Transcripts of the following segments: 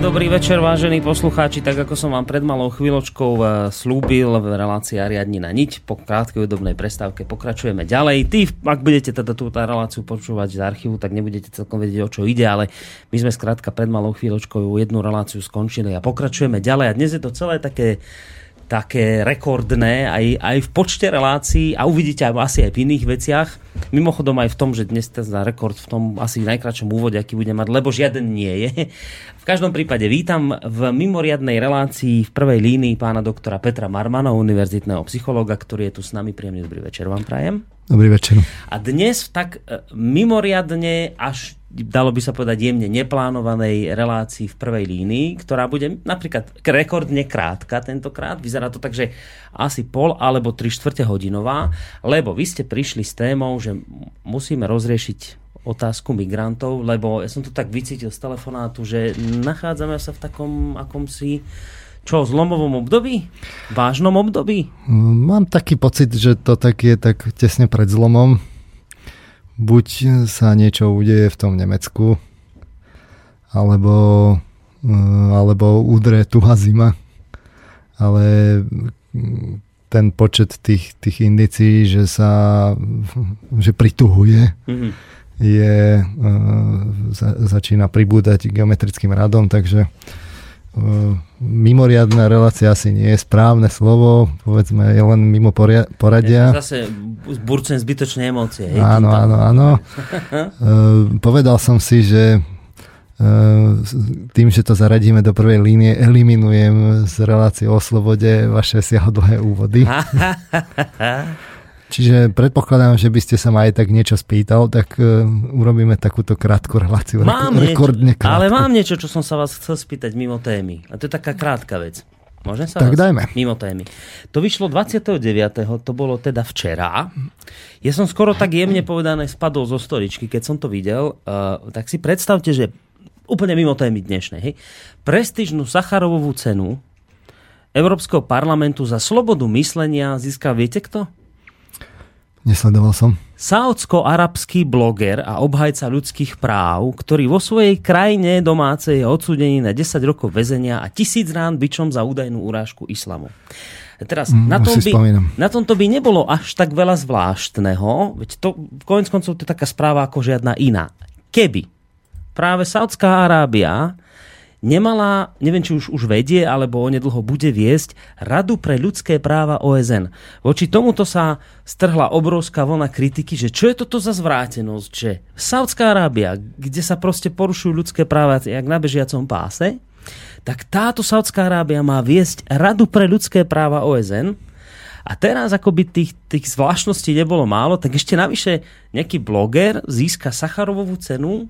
Dobrý večer, vážení poslucháči. Tak ako som vám pred malou chvíľočkou eh, slúbil v relácii Ariadni na niť, po krátkej údobnej prestávke pokračujeme ďalej. Ty, ak budete teda túto reláciu počúvať z archívu, tak nebudete celkom vedieť, o čo ide, ale my sme skrátka pred malou chvíľočkou jednu reláciu skončili a pokračujeme ďalej. A dnes je to celé také také rekordné aj, aj v počte relácií a uvidíte aj asi aj v iných veciach. Mimochodom aj v tom, že dnes ten rekord v tom asi najkračšom úvode, aký bude mať, lebo žiaden nie je. V každom prípade vítam v mimoriadnej relácii v prvej línii pána doktora Petra Marmana, univerzitného psychológa, ktorý je tu s nami. Príjemný dobrý večer vám prajem. Dobrý večer. A dnes v tak e, mimoriadne až dalo by sa povedať jemne neplánovanej relácii v prvej línii, ktorá bude napríklad rekordne krátka tentokrát. Vyzerá to tak, že asi pol alebo tri štvrte hodinová, lebo vy ste prišli s témou, že musíme rozriešiť otázku migrantov, lebo ja som to tak vycítil z telefonátu, že nachádzame sa v takom akomsi čo, zlomovom období? Vážnom období? Mám taký pocit, že to tak je tak tesne pred zlomom buď sa niečo udeje v tom Nemecku, alebo, eh, alebo udre tuhá zima. Ale ten počet tých, tých indicií, že sa že prituhuje, mm-hmm. Je, uh, za, začína pribúdať geometrickým radom, takže uh, mimoriadná relácia asi nie je správne slovo, povedzme, je len mimo poria- poradia. Ja zase burcujem zbytočné emócie. Hej, áno, áno, áno. uh, povedal som si, že tým, že to zaradíme do prvej línie, eliminujem z relácie o slobode vaše siahodlhé úvody. Čiže predpokladám, že by ste sa ma aj tak niečo spýtal, tak uh, urobíme takúto krátku reláciu. Mám rekordne niečo, Ale mám niečo, čo som sa vás chcel spýtať mimo témy. A to je taká krátka vec. Môžem sa tak vás? dajme. Mimo témy. To vyšlo 29. To bolo teda včera. Ja som skoro tak jemne povedané spadol zo storičky, keď som to videl. Uh, tak si predstavte, že úplne mimo témy dnešnej. Hej, prestížnú Sacharovovú cenu Európskeho parlamentu za slobodu myslenia získal, viete kto? Nesledoval som. Saudsko-arabský bloger a obhajca ľudských práv, ktorý vo svojej krajine domácej je odsúdený na 10 rokov väzenia a tisíc rán byčom za údajnú urážku islamu. Teraz, mm, na, tom by, na tomto by nebolo až tak veľa zvláštneho, veď to konec koncov to je taká správa ako žiadna iná. Keby práve Saudská Arábia nemala, neviem či už, už vedie, alebo onedlho bude viesť, Radu pre ľudské práva OSN. Voči tomuto sa strhla obrovská vlna kritiky, že čo je toto za zvrátenosť, že Saudská Arábia, kde sa proste porušujú ľudské práva jak na bežiacom páse, tak táto Saudská Arábia má viesť Radu pre ľudské práva OSN, a teraz, ako by tých, tých zvláštností nebolo málo, tak ešte navyše nejaký bloger získa Sacharovovú cenu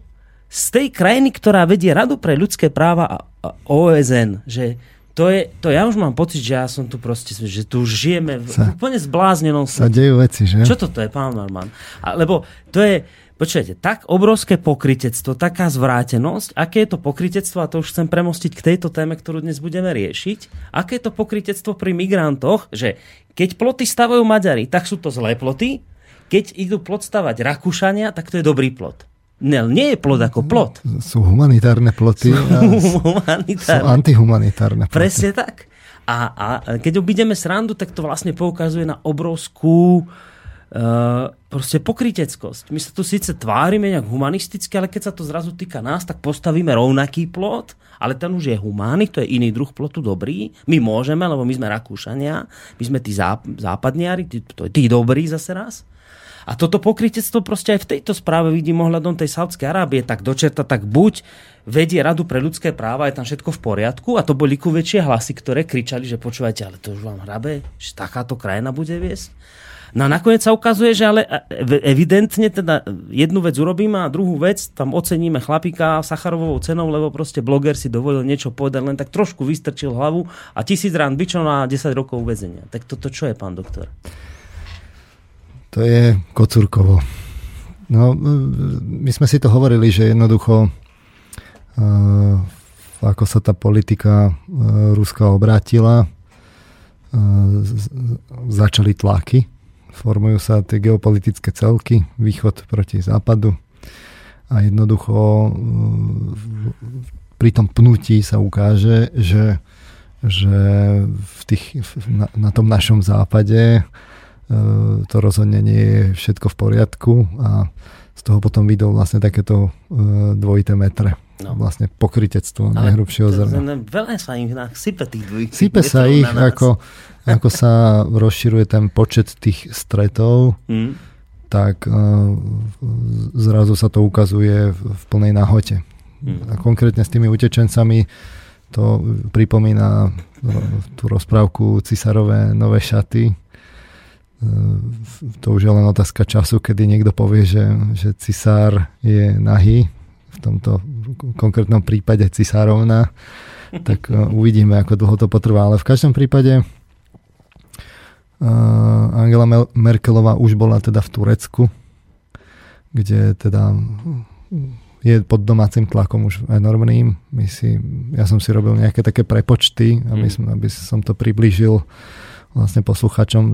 z tej krajiny, ktorá vedie Radu pre ľudské práva a OSN, že to je, to ja už mám pocit, že ja som tu proste, že tu žijeme v sa, úplne zbláznenom Sa dejú veci, že? Čo toto je, pán Norman? A, lebo to je, počujete, tak obrovské pokritectvo, taká zvrátenosť, aké je to pokritectvo, a to už chcem premostiť k tejto téme, ktorú dnes budeme riešiť, aké je to pokritectvo pri migrantoch, že keď ploty stavajú Maďari, tak sú to zlé ploty, keď idú plot stavať Rakúšania, tak to je dobrý plot. Ne, nie je plot ako plot. Sú humanitárne ploty sú, humanitárne. sú antihumanitárne ploty. Presne tak. A, a keď obídeme srandu, tak to vlastne poukazuje na obrovskú uh, proste pokryteckosť. My sa tu síce tvárime nejak humanisticky, ale keď sa to zrazu týka nás, tak postavíme rovnaký plot, ale ten už je humánny, to je iný druh plotu dobrý. My môžeme, lebo my sme Rakúšania, my sme tí záp- západniari, tí, tí dobrí zase raz. A toto pokrytectvo proste aj v tejto správe vidím ohľadom tej Saudskej Arábie, tak dočerta, tak buď vedie Radu pre ľudské práva, je tam všetko v poriadku a to boli ku väčšie hlasy, ktoré kričali, že počúvajte, ale to už vám hrabe, že takáto krajina bude viesť. No a nakoniec sa ukazuje, že ale evidentne teda jednu vec urobíme a druhú vec tam oceníme chlapika Sacharovou cenou, lebo proste bloger si dovolil niečo povedať, len tak trošku vystrčil hlavu a tisíc rán byčov na 10 rokov väzenia. Tak toto čo je, pán doktor? To je Kocúrkovo. No, my sme si to hovorili, že jednoducho uh, ako sa tá politika Ruska obrátila, začali tlaky, formujú sa tie geopolitické celky, východ proti západu a jednoducho pri tom pnutí sa ukáže, že, že v tých, na, na tom našom západe to rozhodne nie je všetko v poriadku a z toho potom vydol vlastne takéto dvojité metre. No. Vlastne pokrytectvo Ale najhrubšieho zrna. Veľa sa im sype tých dvojitých Sype sa ich, ako, ako sa rozširuje ten počet tých stretov, mm. tak uh, zrazu sa to ukazuje v, v plnej nahote. Mm. A konkrétne s tými utečencami to pripomína tú rozprávku Cisarové nové šaty, to už je len otázka času, kedy niekto povie, že, že cisár je nahý, v tomto konkrétnom prípade cisárovna, tak e, uvidíme, ako dlho to potrvá. Ale v každom prípade uh, Angela Merkelová už bola teda v Turecku, kde teda je pod domácim tlakom už enormným. My si, ja som si robil nejaké také prepočty, aby mm. som, aby som to priblížil vlastne posluchačom,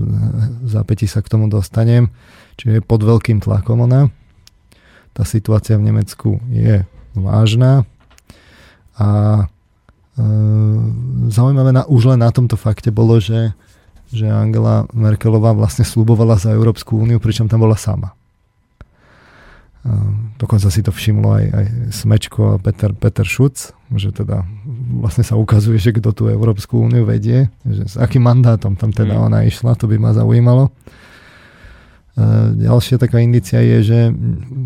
v zápäti sa k tomu dostanem. Čiže pod veľkým tlakom ona. Tá situácia v Nemecku je vážna a e, zaujímavé na, už len na tomto fakte bolo, že, že Angela Merkelová vlastne slubovala za Európsku úniu, pričom tam bola sama. Dokonca si to všimlo aj, aj Smečko a Peter, Peter Šuc, že teda vlastne sa ukazuje, že kto tú Európsku úniu vedie, že s akým mandátom tam teda mm. ona išla, to by ma zaujímalo. Ďalšia taká indícia je, že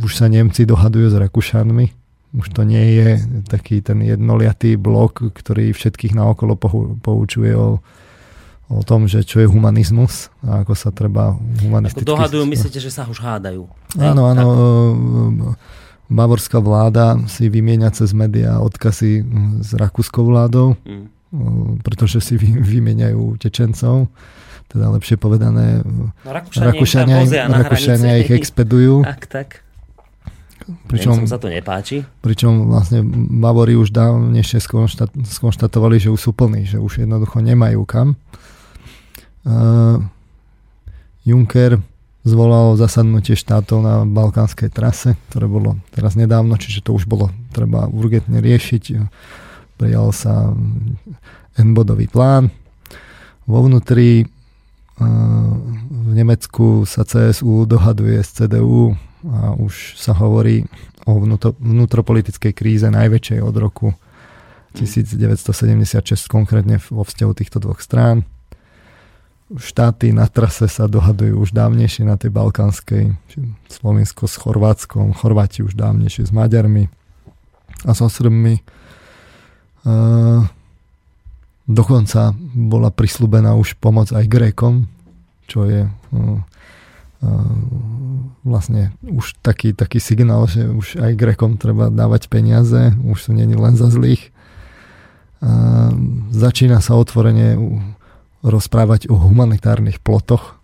už sa Nemci dohadujú s Rakúšanmi. Už to nie je taký ten jednoliatý blok, ktorý všetkých naokolo poučuje o o tom, že čo je humanizmus a ako sa treba humanisticky... Ako dohadujú, myslíte, že sa už hádajú? Áno, áno. Bavorská vláda si vymieňa cez médiá odkazy s rakúskou vládou, mm. pretože si vymieňajú tečencov teda lepšie povedané, no, Rakúšania, Rakúšania, Rakúšania ich expedujú. Tak, tak. Pričom, sa to nepáči. Pričom vlastne Bavori už dávnejšie skonštat, skonštatovali, že už sú plní, že už jednoducho nemajú kam. Uh, Juncker zvolal zasadnutie štátov na balkánskej trase, ktoré bolo teraz nedávno, čiže to už bolo treba urgentne riešiť. Prijal sa N-bodový plán. Vo vnútri uh, v Nemecku sa CSU dohaduje s CDU a už sa hovorí o vnútro, vnútropolitickej kríze najväčšej od roku 1976 konkrétne vo vzťahu týchto dvoch strán štáty na trase sa dohadujú už dávnejšie na tej balkánskej, Slovensko s Chorvátskom, Chorváti už dávnejšie s Maďarmi a so Srbmi. Uh, dokonca bola prislúbená už pomoc aj Grékom, čo je uh, vlastne už taký, taký signál, že už aj Grékom treba dávať peniaze, už sú není len za zlých. Uh, začína sa otvorenie rozprávať o humanitárnych plotoch.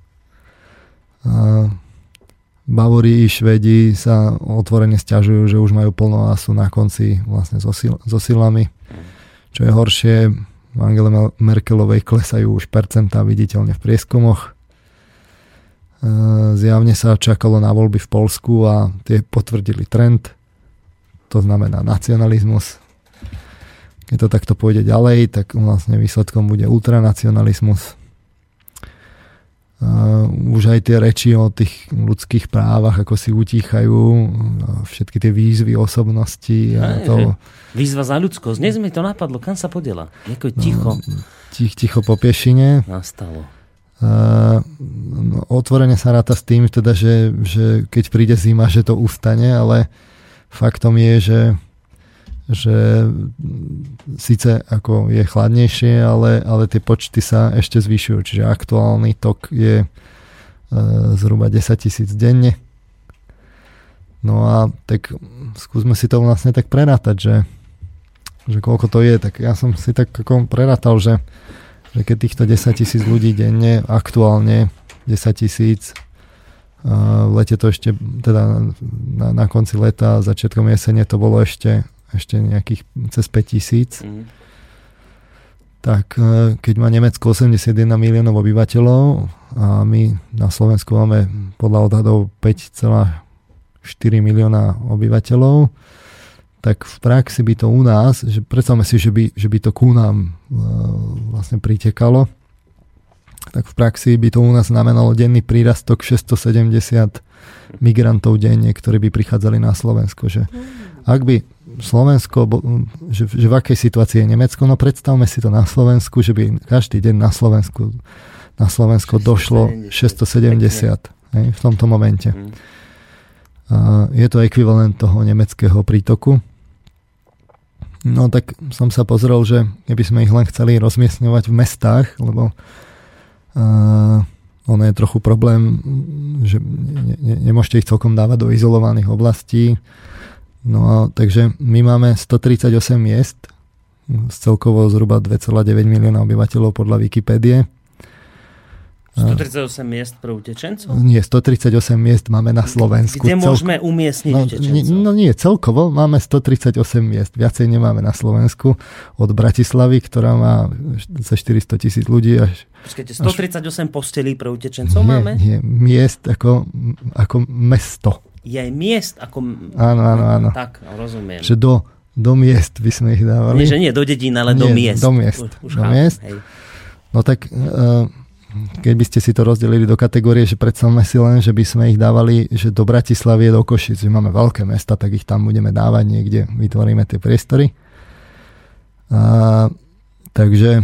A Bavori i Švedi sa otvorene stiažujú, že už majú plno a sú na konci vlastne so, sil- so silami. Čo je horšie, Angele Merkelovej klesajú už percentá viditeľne v prieskumoch. Zjavne sa čakalo na voľby v Polsku a tie potvrdili trend. To znamená nacionalizmus, keď to takto pôjde ďalej, tak vlastne výsledkom bude ultranacionalizmus. Už aj tie reči o tých ľudských právach, ako si utíchajú, všetky tie výzvy osobnosti. A to... Výzva za ľudskosť. Dnes mi to napadlo, kam sa podela? Jako ticho. No, tich, ticho po piešine. Nastalo. Uh, no, otvorene sa ráta s tým, teda, že, že keď príde zima, že to ustane, ale faktom je, že že síce ako je chladnejšie, ale, ale tie počty sa ešte zvyšujú. Čiže aktuálny tok je e, zhruba 10 tisíc denne. No a tak skúsme si to vlastne tak prerátať, že, že koľko to je. Tak ja som si tak ako prerátal, že, že keď týchto 10 tisíc ľudí denne, aktuálne 10 tisíc, v lete to ešte, teda na, na konci leta, začiatkom jesene to bolo ešte ešte nejakých cez 5 tisíc. Mhm. Tak e, keď má Nemecko 81 miliónov obyvateľov a my na Slovensku máme podľa odhadov 5,4 milióna obyvateľov, tak v praxi by to u nás, že predstavme si, že by, že by to ku nám e, vlastne pritekalo, tak v praxi by to u nás znamenalo denný prírastok 670 migrantov denne, ktorí by prichádzali na Slovensko. Že ak by Slovensko, že, že v akej situácii je Nemecko, no predstavme si to na Slovensku, že by každý deň na Slovensku na Slovensko 670. došlo 670 hej, v tomto momente. Mm. A je to ekvivalent toho nemeckého prítoku. No tak som sa pozrel, že keby sme ich len chceli rozmiestňovať v mestách, lebo uh, ono je trochu problém, že ne, ne, nemôžete ich celkom dávať do izolovaných oblastí. No a takže my máme 138 miest z celkovo zhruba 2,9 milióna obyvateľov podľa Wikipédie. 138 miest pre utečencov? Nie, 138 miest máme na Slovensku. Kde môžeme umiestniť no, utečencov? No nie, celkovo máme 138 miest. Viacej nemáme na Slovensku. Od Bratislavy, ktorá má za 400 tisíc ľudí až... Počkajte, 138 až... postelí pre utečencov nie, máme? Nie, miest ako, ako mesto. Je aj miest ako... Áno, áno, áno. Tak, rozumiem. Že do, do miest by sme ich dávali. Nie, že nie do dedín, ale nie, do miest. Do miest. Už, už do miest. Hej. No tak... Uh, keby ste si to rozdelili do kategórie, že predstavme si len, že by sme ich dávali, že do Bratislavy, do Košic, že máme veľké mesta, tak ich tam budeme dávať niekde, vytvoríme tie priestory. A, takže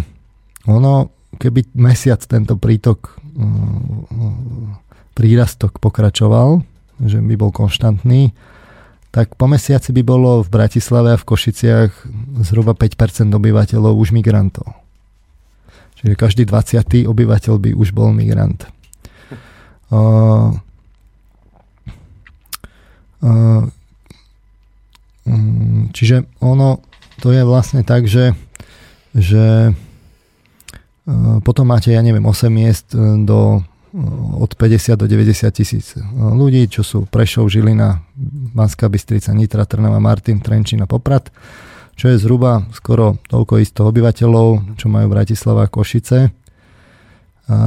ono, keby mesiac tento prítok mm, prírastok pokračoval, že by bol konštantný, tak po mesiaci by bolo v Bratislave a v Košiciach zhruba 5% obyvateľov už migrantov. Čiže každý 20. obyvateľ by už bol migrant. Uh, uh, čiže ono, to je vlastne tak, že, že uh, potom máte, ja neviem, 8 miest do od 50 do 90 tisíc ľudí, čo sú Prešov, Žilina, Banská Bystrica, Nitra, Trnava, Martin, Trenčín a Poprad čo je zhruba skoro toľko isto obyvateľov, čo majú Bratislava a Košice. A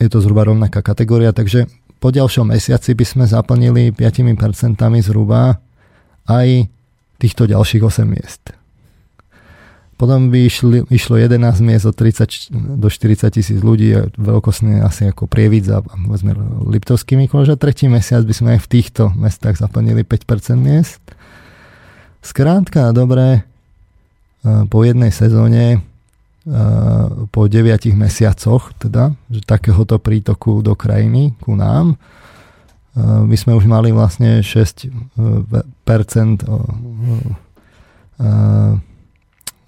je to zhruba rovnaká kategória, takže po ďalšom mesiaci by sme zaplnili 5% zhruba aj týchto ďalších 8 miest. Potom by išli, išlo 11 miest od 30 do 40 tisíc ľudí, veľkosne asi ako Prievidz a povedzme Liptovský Mikloš a tretí mesiac by sme aj v týchto mestách zaplnili 5% miest. Skrátka, dobre, e, po jednej sezóne, e, po 9 mesiacoch, teda, že takéhoto prítoku do krajiny ku nám, e, my sme už mali vlastne 6%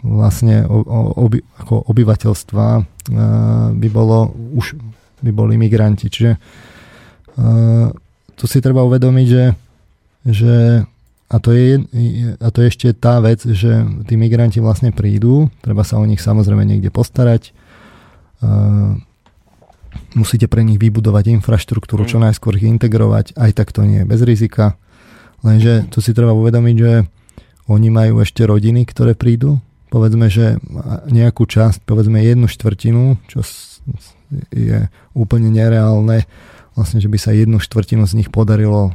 vlastne oby, ako obyvateľstva by bolo už by boli migranti. Čiže tu si treba uvedomiť, že, že a to, je, a to je ešte tá vec, že tí migranti vlastne prídu, treba sa o nich samozrejme niekde postarať, uh, musíte pre nich vybudovať infraštruktúru, čo mm. najskôr ich integrovať, aj tak to nie je bez rizika. Lenže tu si treba uvedomiť, že oni majú ešte rodiny, ktoré prídu, povedzme, že nejakú časť, povedzme jednu štvrtinu, čo je úplne nereálne, vlastne, že by sa jednu štvrtinu z nich podarilo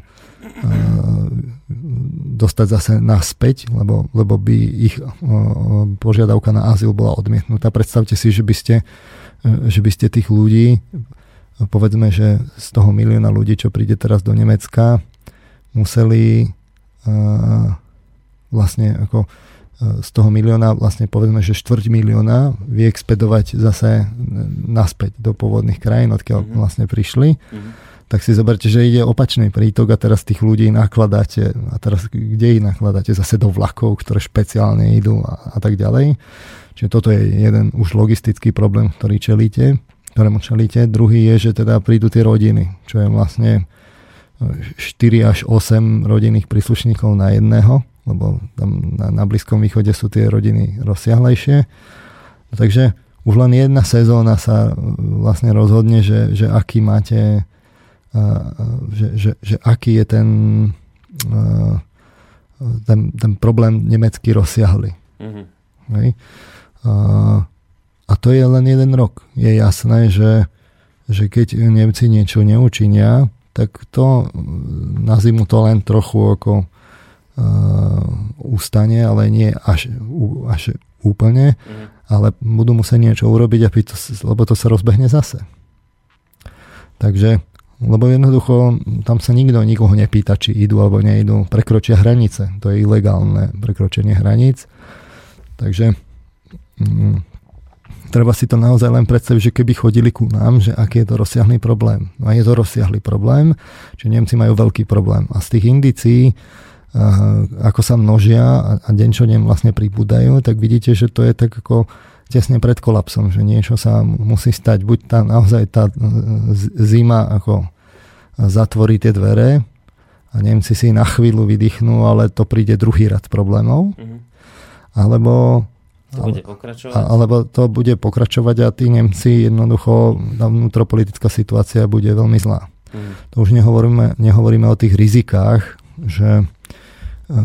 dostať zase naspäť, lebo, lebo by ich požiadavka na azyl bola odmietnutá. Predstavte si, že by ste, že by ste tých ľudí, povedzme, že z toho milióna ľudí, čo príde teraz do Nemecka, museli vlastne ako z toho milióna, vlastne povedzme, že štvrť milióna vyexpedovať zase naspäť do pôvodných krajín, odkiaľ mm-hmm. vlastne prišli. Mm-hmm tak si zoberte, že ide opačný prítok a teraz tých ľudí nakladáte a teraz kde ich nakladáte? Zase do vlakov, ktoré špeciálne idú a, a tak ďalej. Čiže toto je jeden už logistický problém, ktorý čelíte, ktorému čelíte. Druhý je, že teda prídu tie rodiny, čo je vlastne 4 až 8 rodinných príslušníkov na jedného, lebo tam na, na Blízkom východe sú tie rodiny rozsiahlejšie. Takže už len jedna sezóna sa vlastne rozhodne, že, že aký máte že, že, že aký je ten ten, ten problém nemecký rozsiahli. Mhm. Hej. A, a to je len jeden rok. Je jasné, že, že keď Nemci niečo neučinia, tak to na zimu to len trochu ako ustane, ale nie až, až úplne, mm. ale budú musieť niečo urobiť, aby to, lebo to sa rozbehne zase. Takže, lebo jednoducho tam sa nikto nikoho nepýta, či idú alebo neidú, prekročia hranice. To je ilegálne prekročenie hraníc. Takže mm, treba si to naozaj len predstaviť, že keby chodili ku nám, že aký je to rozsiahlý problém. No a je to rozsiahlý problém, že Nemci majú veľký problém. A z tých indícií, ako sa množia a deň čo deň vlastne pribúdajú, tak vidíte, že to je tak ako tesne pred kolapsom, že niečo sa musí stať. Buď tá naozaj tá zima ako zatvorí tie dvere a Nemci si na chvíľu vydýchnú, ale to príde druhý rad problémov. Mm-hmm alebo to bude pokračovať? Alebo to bude pokračovať a tí Nemci jednoducho, tá vnútropolitická situácia bude veľmi zlá. Mm. To už nehovoríme, nehovoríme o tých rizikách, že, e,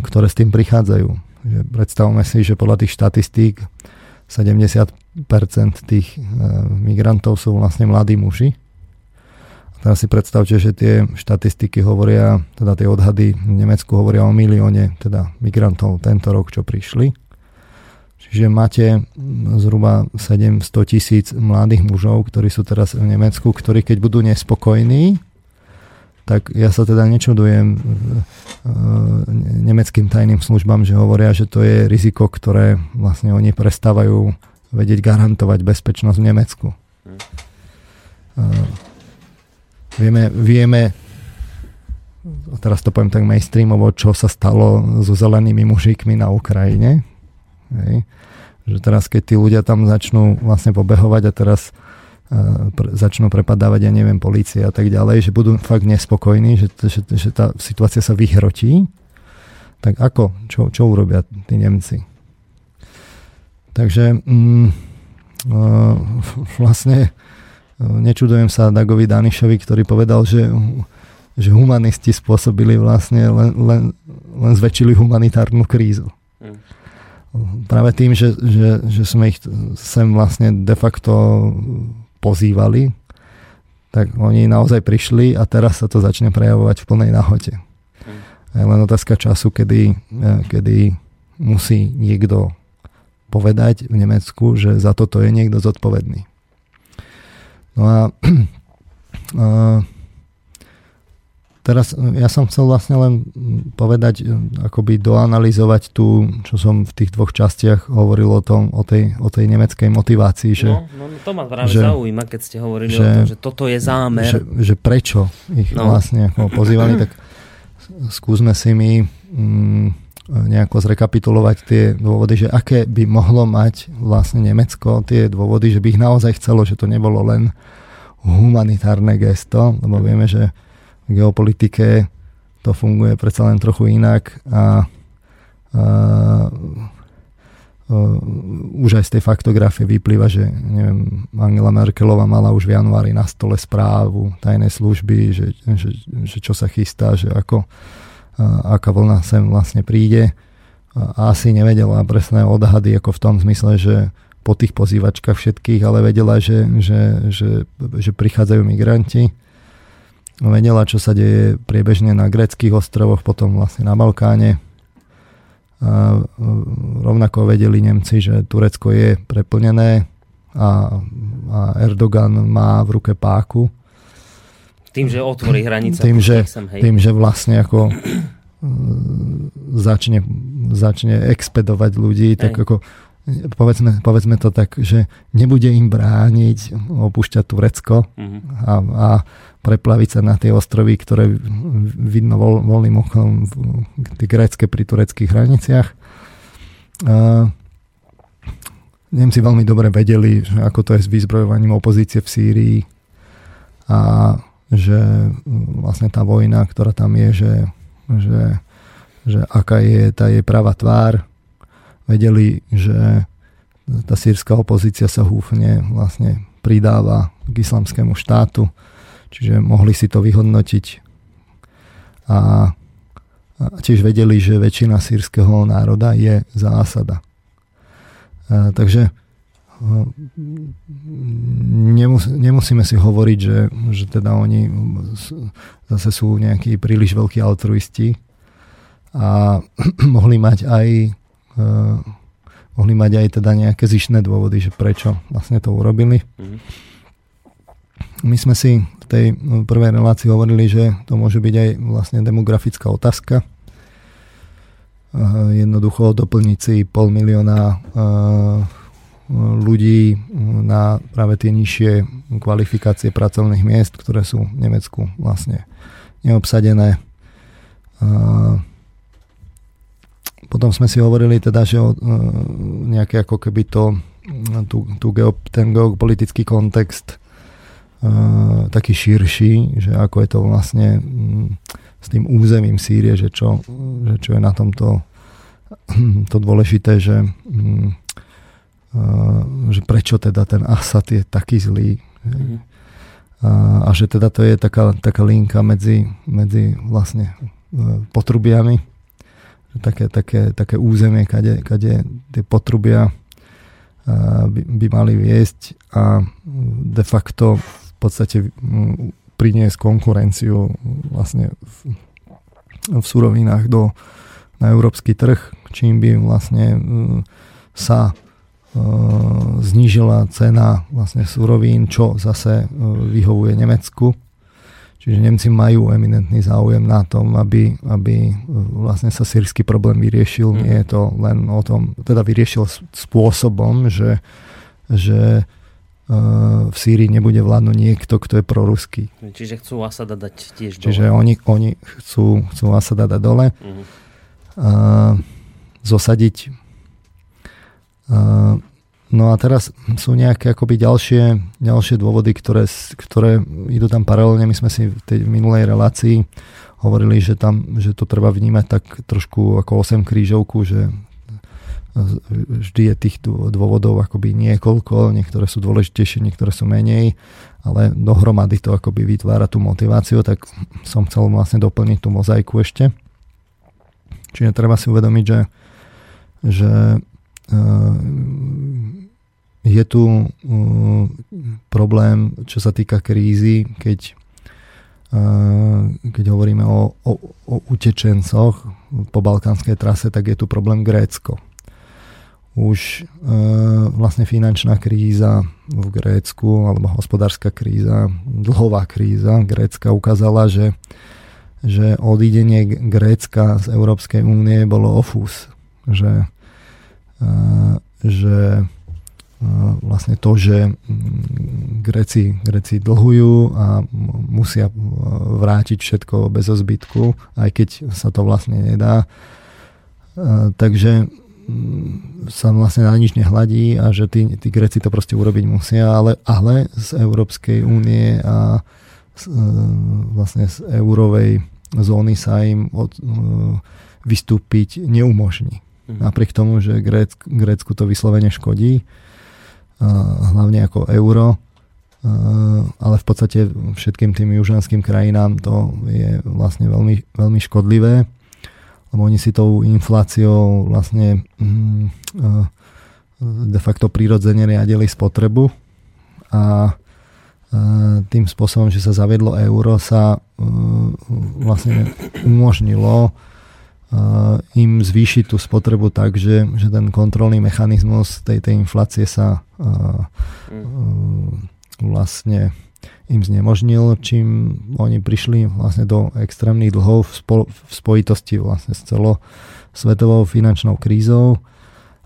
ktoré s tým prichádzajú. Že predstavme si, že podľa tých štatistík 70% tých e, migrantov sú vlastne mladí muži. A teraz si predstavte, že tie štatistiky hovoria, teda tie odhady v Nemecku hovoria o milióne teda migrantov tento rok, čo prišli Čiže máte zhruba 700 tisíc mladých mužov, ktorí sú teraz v Nemecku, ktorí keď budú nespokojní, tak ja sa teda nečudujem e, nemeckým tajným službám, že hovoria, že to je riziko, ktoré vlastne oni prestávajú vedieť garantovať bezpečnosť v Nemecku. Vieme, vieme teraz to poviem tak mainstreamovo, čo sa stalo so zelenými mužíkmi na Ukrajine. Hej. Že teraz, keď tí ľudia tam začnú vlastne pobehovať a teraz uh, pr- začnú prepadávať, ja neviem, policie a tak ďalej, že budú fakt nespokojní, že, že, že tá situácia sa vyhrotí, tak ako? Čo, čo urobia tí Nemci? Takže mm, uh, vlastne uh, nečudujem sa Dagovi Danišovi, ktorý povedal, že že humanisti spôsobili vlastne len, len, len zväčšili humanitárnu krízu. Mm práve tým, že, že, že sme ich sem vlastne de facto pozývali, tak oni naozaj prišli a teraz sa to začne prejavovať v plnej nahote. Je len otázka času, kedy, e, kedy musí niekto povedať v Nemecku, že za toto je niekto zodpovedný. No a, a Teraz e, ja som chcel vlastne len povedať, e, akoby doanalizovať tu, čo som v tých dvoch častiach hovoril o tom, o tej, o tej nemeckej motivácii. Že, no, no, no to ma práve že, zaujíma, keď ste hovorili že, o tom, že toto je zámer. Že, že prečo ich no. vlastne ako pozývali, tak skúsme si my mm, nejako zrekapitulovať tie dôvody, že aké by mohlo mať vlastne Nemecko tie dôvody, že by ich naozaj chcelo, že to nebolo len humanitárne gesto, lebo vieme, že geopolitike to funguje predsa len trochu inak a, a, a už aj z tej faktografie vyplýva, že neviem, Angela Merkelová mala už v januári na stole správu tajnej služby, že, že, že čo sa chystá, že ako, a, aká vlna sem vlastne príde. A asi nevedela presné odhady ako v tom zmysle, že po tých pozývačkách všetkých, ale vedela, že, že, že, že prichádzajú migranti vedela, čo sa deje priebežne na greckých ostrovoch, potom vlastne na Balkáne. A rovnako vedeli Nemci, že Turecko je preplnené a, a Erdogan má v ruke páku. Tým, že otvorí hranice. Tým, že, sem, hej. tým, že vlastne ako začne, začne expedovať ľudí, hej. tak ako povedzme, povedzme to tak, že nebude im brániť opúšťať Turecko uh-huh. a, a preplaviť sa na tie ostrovy, ktoré vidno voľ, voľným okom tie grécké pri tureckých hraniciach. Uh, Nemci veľmi dobre vedeli, že ako to je s vyzbrojovaním opozície v Sýrii a že vlastne tá vojna, ktorá tam je, že, že, že aká je tá jej pravá tvár, vedeli, že tá sírska opozícia sa húfne vlastne pridáva k islamskému štátu, čiže mohli si to vyhodnotiť a, tiež vedeli, že väčšina sírskeho národa je za Asada. A, takže nemus, nemusíme si hovoriť, že, že teda oni zase sú nejakí príliš veľkí altruisti a mohli mať aj uh, mohli mať aj teda nejaké zišné dôvody, že prečo vlastne to urobili. Mm-hmm. My sme si tej prvej relácii hovorili, že to môže byť aj vlastne demografická otázka. Jednoducho doplniť si pol milióna ľudí na práve tie nižšie kvalifikácie pracovných miest, ktoré sú v Nemecku vlastne neobsadené. Potom sme si hovorili teda, že o, e, nejaké ako keby to, tu, tu geo, ten geopolitický kontext uh, taký širší, že ako je to vlastne um, s tým územím Sýrie, že čo, že čo je na tomto to dôležité, že um, že prečo teda ten Asad je taký zlý. A, a že teda to je taká, taká linka medzi, medzi vlastne e, potrubiami, také, také, také územie, kade, kade tie potrubia by, by mali viesť a de facto v podstate priniesť konkurenciu vlastne v, v surovinách do, na európsky trh, čím by vlastne sa znížila cena vlastne surovín, čo zase vyhovuje Nemecku. Čiže Nemci majú eminentný záujem na tom, aby, aby vlastne sa sírsky problém vyriešil. Mm. Nie je to len o tom, teda vyriešil spôsobom, že, že v Sýrii nebude vládnuť niekto, kto je proruský. Čiže chcú Asada dať tiež dole. Čiže oni, oni chcú, chcú Asada dať dole. Mm. Uh, zosadiť No a teraz sú nejaké akoby ďalšie, ďalšie dôvody, ktoré, ktoré idú tam paralelne. My sme si v tej minulej relácii hovorili, že, tam, že to treba vnímať tak trošku ako 8 krížovku, že vždy je tých dôvodov akoby niekoľko, niektoré sú dôležitejšie, niektoré sú menej, ale dohromady to akoby vytvára tú motiváciu, tak som chcel vlastne doplniť tú mozaiku ešte. Čiže treba si uvedomiť, že, že Ehm, je tu ehm, problém, čo sa týka krízy, keď, ehm, keď hovoríme o, o, o utečencoch po balkánskej trase, tak je tu problém Grécko. Už vlastne finančná kríza v Grécku alebo hospodárska kríza, dlhová kríza Grécka ukázala, že, že odídenie Grécka z Európskej únie bolo ofús. Že že vlastne to, že Greci, Greci dlhujú a musia vrátiť všetko bez zbytku, aj keď sa to vlastne nedá. Takže mm, sa vlastne na nič nehladí a že tí, tí Greci to proste urobiť musia, ale, ale z Európskej únie a z, e, vlastne z eurovej zóny sa im od, e, vystúpiť neumožní. Mhm. Napriek tomu, že Grécku, Grécku to vyslovene škodí, hlavne ako euro, ale v podstate všetkým tým južanským krajinám to je vlastne veľmi, veľmi škodlivé, lebo oni si tou infláciou vlastne mm, de facto prirodzene riadili spotrebu a tým spôsobom, že sa zaviedlo euro, sa vlastne umožnilo im zvýšiť tú spotrebu tak, že, že ten kontrolný mechanizmus tej, tej inflácie sa mm. vlastne im znemožnil, čím oni prišli vlastne do extrémnych dlhov v, spo, v spojitosti vlastne s celosvetovou finančnou krízou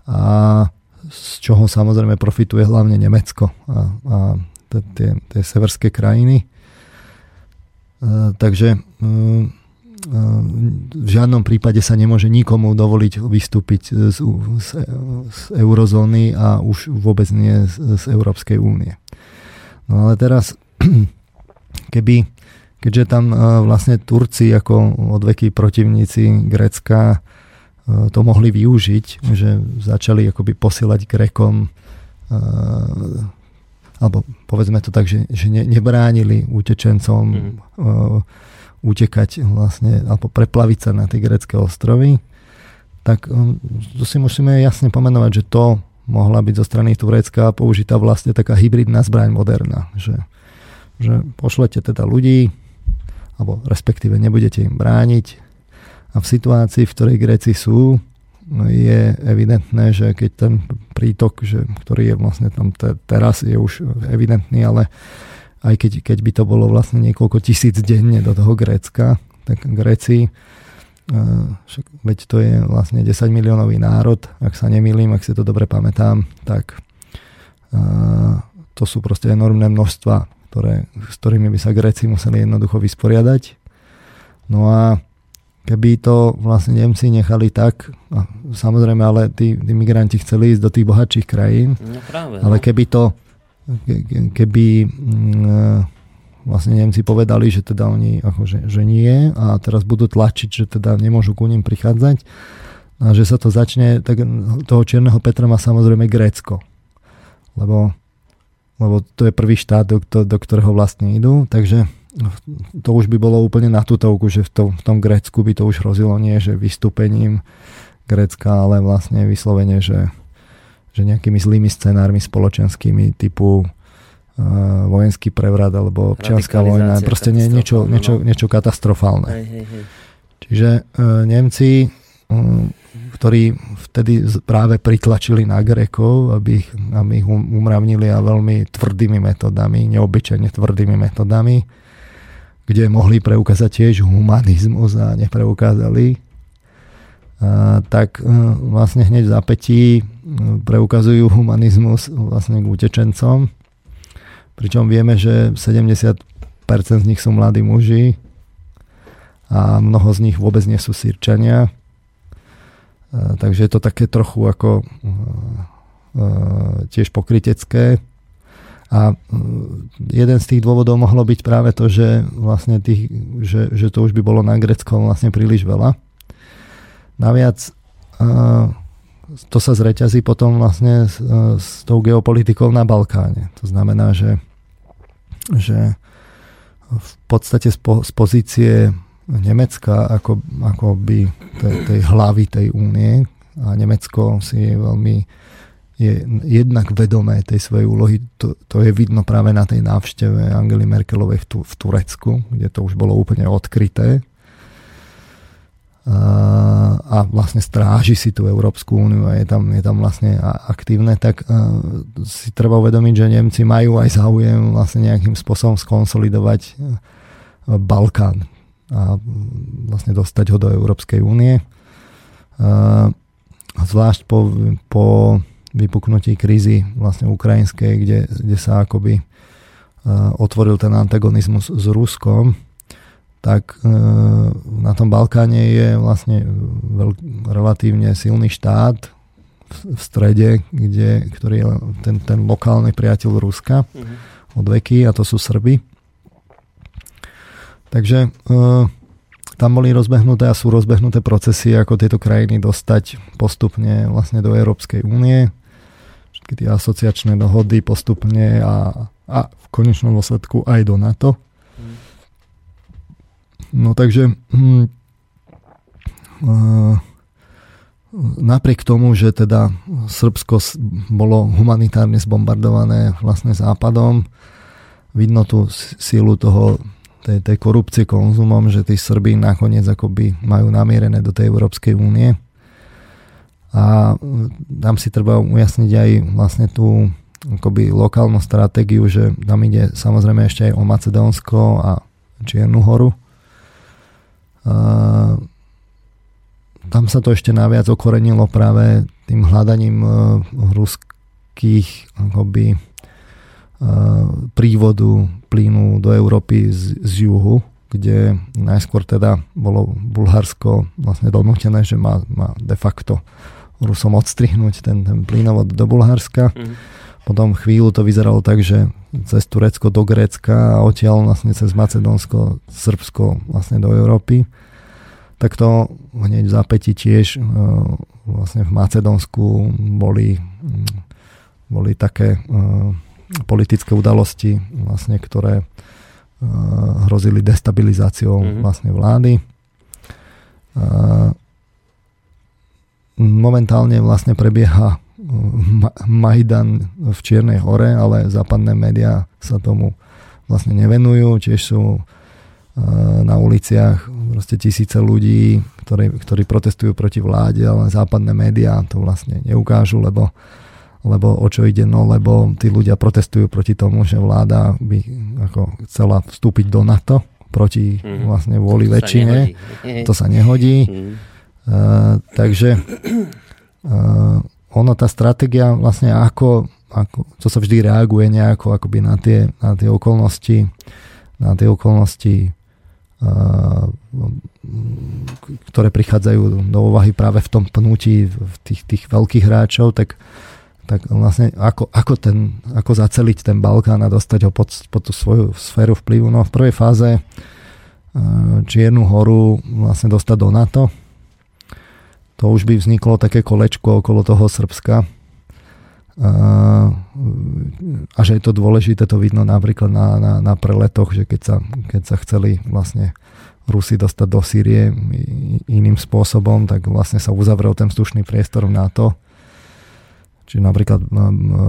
a z čoho samozrejme profituje hlavne Nemecko a, a tie, tie severské krajiny. Takže v žiadnom prípade sa nemôže nikomu dovoliť vystúpiť z, z, z eurozóny a už vôbec nie z, z Európskej únie. No ale teraz, keby, keďže tam e, vlastne Turci ako odvekí protivníci Grécka e, to mohli využiť, že začali akoby posielať Grekom e, alebo povedzme to tak, že, že ne, nebránili utečencom mm utekať vlastne, alebo preplaviť sa na tie grecké ostrovy, tak um, to si musíme jasne pomenovať, že to mohla byť zo strany Turecka použitá vlastne taká hybridná zbraň moderná, že, že pošlete teda ľudí, alebo respektíve nebudete im brániť. A v situácii, v ktorej Gréci sú, je evidentné, že keď ten prítok, že, ktorý je vlastne tam te, teraz, je už evidentný, ale aj keď, keď by to bolo vlastne niekoľko tisíc denne do toho Grécka, tak Gréci však, veď to je vlastne 10 miliónový národ, ak sa nemýlim, ak si to dobre pamätám, tak to sú proste enormné množstva, ktoré, s ktorými by sa Gréci museli jednoducho vysporiadať. No a keby to vlastne Nemci nechali tak, a samozrejme, ale tí, tí migranti chceli ísť do tých bohatších krajín, No práve. ale no. keby to keby mm, vlastne Nemci povedali, že teda oni akože, že nie a teraz budú tlačiť, že teda nemôžu ku ním prichádzať a že sa to začne, tak toho Čierneho Petra má samozrejme Grécko. Lebo, lebo to je prvý štát, do, do, ktorého vlastne idú, takže to už by bolo úplne na tutovku, že v tom, v tom Grécku by to už hrozilo nie, že vystúpením Grécka, ale vlastne vyslovene, že, že nejakými zlými scenármi spoločenskými typu uh, vojenský prevrat alebo občianská vojna, proste nie, niečo, niečo, no. niečo katastrofálne. Hej, hej, hej. Čiže uh, Nemci, um, ktorí vtedy práve pritlačili na Grekov, aby ich, aby ich um- umravnili a veľmi tvrdými metodami, neobyčajne tvrdými metodami, kde mohli preukázať tiež humanizmus a nepreukázali, a, tak uh, vlastne hneď v zapätí uh, preukazujú humanizmus vlastne k utečencom. Pričom vieme, že 70% z nich sú mladí muži a mnoho z nich vôbec nie sú sírčania. A, takže je to také trochu ako uh, uh, tiež pokrytecké. A jeden z tých dôvodov mohlo byť práve to, že vlastne tých, že, že to už by bolo na Grecko vlastne príliš veľa. Naviac to sa zreťazí potom vlastne s, s tou geopolitikou na Balkáne. To znamená, že, že v podstate z, po, z pozície Nemecka ako, ako by tej, tej hlavy tej únie a Nemecko si je veľmi je jednak vedomé tej svojej úlohy. To, to je vidno práve na tej návšteve Angely Merkelovej v, tu, v Turecku, kde to už bolo úplne odkryté. A, a vlastne stráži si tú Európsku úniu a je tam, je tam vlastne aktívne, tak a, si treba uvedomiť, že Nemci majú aj záujem vlastne nejakým spôsobom skonsolidovať a, Balkán a vlastne dostať ho do Európskej únie. Zvlášť po, po vypuknutí krízy vlastne ukrajinskej, kde, kde sa akoby uh, otvoril ten antagonizmus s Ruskom, tak uh, na tom Balkáne je vlastne veľ, relatívne silný štát v, v strede, kde, ktorý je ten, ten lokálny priateľ Ruska Mhm. od veky a to sú Srby. Takže uh, tam boli rozbehnuté a sú rozbehnuté procesy, ako tieto krajiny dostať postupne vlastne do Európskej únie. Všetky tie asociačné dohody postupne a, a v konečnom dôsledku aj do NATO. No takže hm, uh, napriek tomu, že teda Srbsko bolo humanitárne zbombardované vlastne západom, vidno tú sílu toho tej, tej korupcie konzumom, že tí Srbí nakoniec akoby majú namierené do tej Európskej únie. A tam si treba ujasniť aj vlastne tú akoby lokálnu stratégiu, že tam ide samozrejme ešte aj o Macedónsko a Čiernu horu. A tam sa to ešte naviac okorenilo práve tým hľadaním e, ruských akoby, prívodu plynu do Európy z, z juhu, kde najskôr teda bolo Bulharsko vlastne donútené, že má, má de facto Rusom odstrihnúť ten, ten plynovod do Bulharska. Mhm. Potom chvíľu to vyzeralo tak, že cez Turecko do Grécka a odtiaľ vlastne cez Macedónsko, Srbsko vlastne do Európy. Tak to hneď v zápäti tiež e, vlastne v Macedónsku boli, mm, boli také e, politické udalosti, vlastne, ktoré e, hrozili destabilizáciou mm-hmm. vlastne vlády. Momentálne vlastne prebieha Majdan v Čiernej hore, ale západné médiá sa tomu vlastne nevenujú, tiež sú na uliciach proste tisíce ľudí, ktorí, ktorí protestujú proti vláde, ale západné médiá to vlastne neukážu, lebo, lebo o čo ide, no lebo tí ľudia protestujú proti tomu, že vláda by ako chcela vstúpiť do NATO proti mm. vlastne vôli to väčšine. Sa to sa nehodí. Mm. Uh, takže uh, ono, tá stratégia vlastne ako, ako, to sa vždy reaguje nejako akoby na tie, na tie okolnosti na tie okolnosti ktoré prichádzajú do úvahy práve v tom pnutí v tých, tých veľkých hráčov, tak, tak vlastne ako, ako, ten, ako zaceliť ten Balkán a dostať ho pod, pod tú svoju sféru vplyvu. No v prvej fáze Čiernu horu vlastne dostať do NATO. To už by vzniklo také kolečko okolo toho Srbska. A že je to dôležité, to vidno napríklad na, na, na preletoch, že keď sa, keď sa chceli vlastne Rusi dostať do Sýrie iným spôsobom, tak vlastne sa uzavrel ten vzdušný priestor v NATO. Čiže napríklad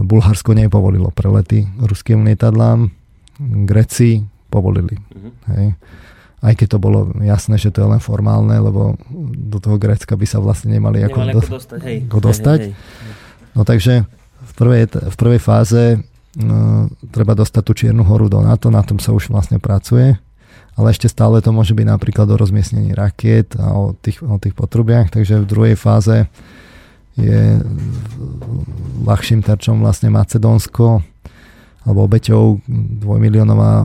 Bulharsko nepovolilo prelety ruským lietadlám, Greci povolili. Mm-hmm. Hej. Aj keď to bolo jasné, že to je len formálne, lebo do toho Grécka by sa vlastne nemali, nemali ako, do, dostať. Hej. Ako dostať. Hej, hej, hej. No takže v prvej, v prvej fáze no, treba dostať tú Čiernu horu do NATO, na tom sa už vlastne pracuje, ale ešte stále to môže byť napríklad o rozmiestnení rakiet a o tých, o tých potrubiach, takže v druhej fáze je ľahším terčom vlastne Macedónsko, alebo obeťou dvojmiliónová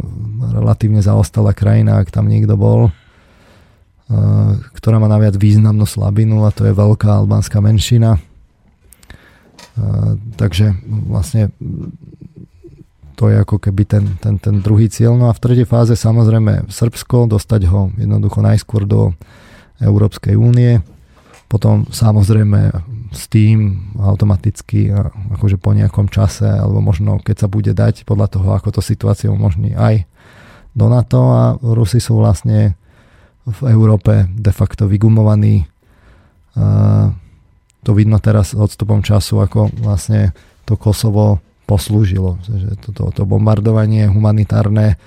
relatívne zaostala krajina, ak tam niekto bol, ktorá má naviac významnú slabinu a to je veľká albánska menšina takže vlastne to je ako keby ten, ten, ten druhý cieľ. No a v tretej fáze samozrejme Srbsko, dostať ho jednoducho najskôr do Európskej únie, potom samozrejme s tým automaticky akože po nejakom čase, alebo možno keď sa bude dať podľa toho, ako to situácia umožní aj do NATO a Rusi sú vlastne v Európe de facto vygumovaní to vidno teraz odstupom času, ako vlastne to Kosovo poslúžilo. Že to, to, to bombardovanie humanitárne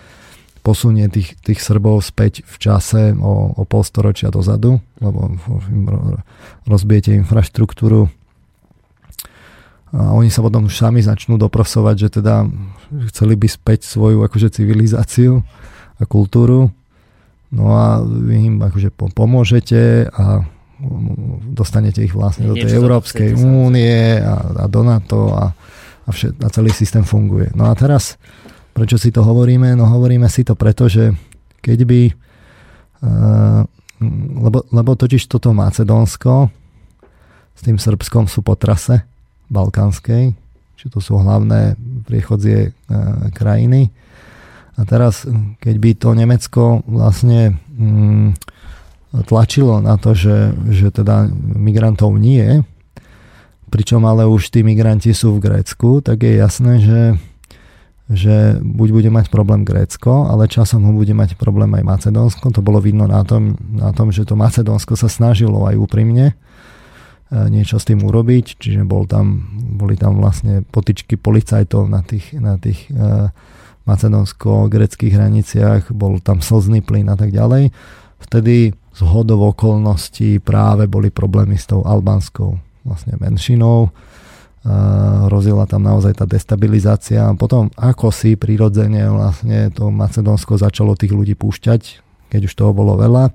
posunie tých, tých Srbov späť v čase o, o polstoročia dozadu, lebo rozbijete infraštruktúru a oni sa potom sami začnú doprosovať, že teda chceli by späť svoju akože civilizáciu a kultúru. No a vy im akože pomôžete a dostanete ich vlastne do tej Európskej únie a, a do NATO a, a, všet, a celý systém funguje. No a teraz, prečo si to hovoríme? No hovoríme si to preto, že keď by uh, lebo, lebo totiž toto Macedónsko s tým Srbskom sú po trase balkánskej, či to sú hlavné priechodzie uh, krajiny. A teraz, keď by to Nemecko vlastne um, tlačilo na to, že, že teda migrantov nie, pričom ale už tí migranti sú v Grécku, tak je jasné, že, že buď bude mať problém Grécko, ale časom ho bude mať problém aj Macedónsko. To bolo vidno na tom, na tom že to Macedónsko sa snažilo aj úprimne e, niečo s tým urobiť, čiže bol tam, boli tam vlastne potičky policajtov na tých, na tých uh, macedónsko-greckých hraniciach, bol tam slzný plyn a tak ďalej. Vtedy z hodov okolností práve boli problémy s tou albánskou vlastne menšinou. Hrozila tam naozaj tá destabilizácia. A potom ako si prirodzene vlastne to Macedónsko začalo tých ľudí púšťať, keď už toho bolo veľa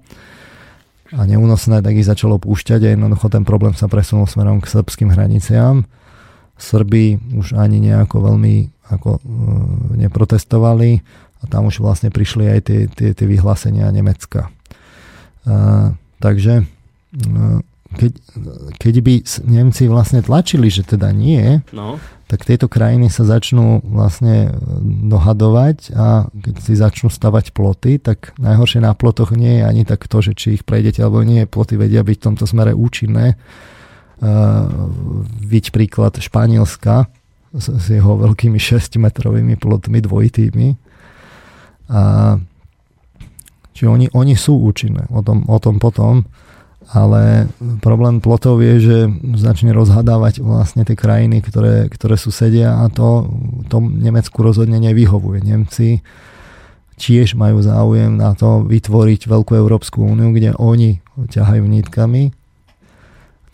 a neúnosné, tak ich začalo púšťať a jednoducho ten problém sa presunul smerom k srbským hraniciám. Srby už ani nejako veľmi ako, e, neprotestovali a tam už vlastne prišli aj tie, tie, tie vyhlásenia Nemecka takže keď, keď by Nemci vlastne tlačili, že teda nie, no. tak tieto krajiny sa začnú vlastne dohadovať a keď si začnú stavať ploty, tak najhoršie na plotoch nie je ani tak to, že či ich prejdete alebo nie, ploty vedia byť v tomto smere účinné. Uh, Viď príklad Španielska s, s jeho veľkými 6-metrovými plotmi dvojitými, A čiže oni, oni sú účinné, o tom, o tom potom, ale problém plotov je, že začne rozhadávať vlastne tie krajiny, ktoré, ktoré susedia a to, to Nemecku rozhodne nevyhovuje. Nemci tiež majú záujem na to vytvoriť veľkú Európsku úniu, kde oni ťahajú nítkami.